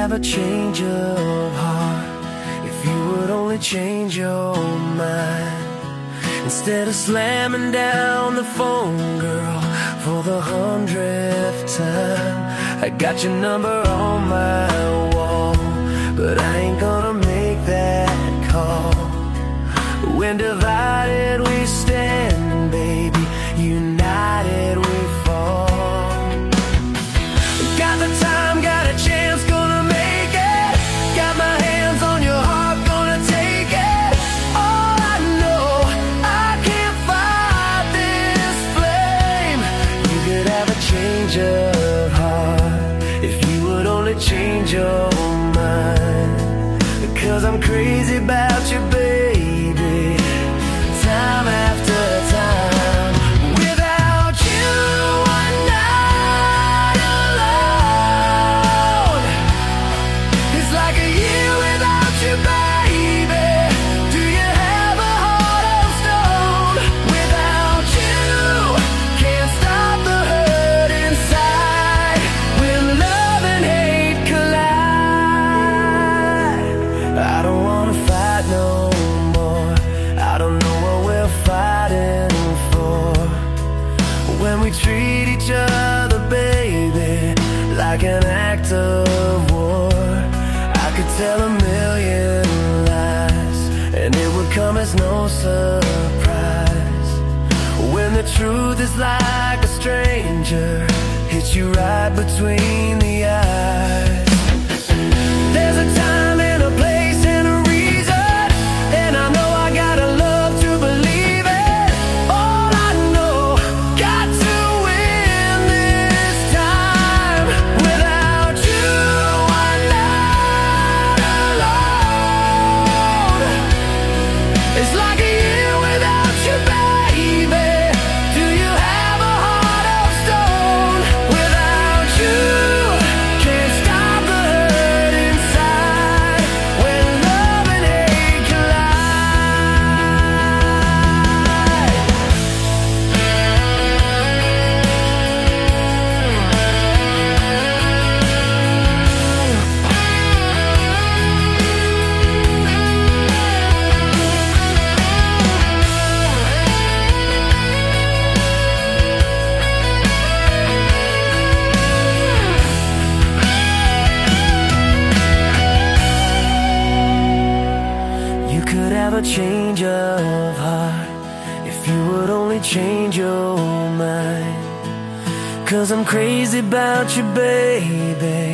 have a change of heart if you would only change your mind. Instead of slamming down the phone, girl, for the hundredth time, I got your number on my wall, but I ain't gonna make that call. When divided we stand, change your mind. Cause I'm crazy about you, baby. Time after no more. I don't know what we're fighting for when we treat each other, baby, like an act of war. I could tell a million lies, and it would come as no surprise. When the truth is like a stranger, hits you right between change your mind. Cause I'm crazy about you, baby.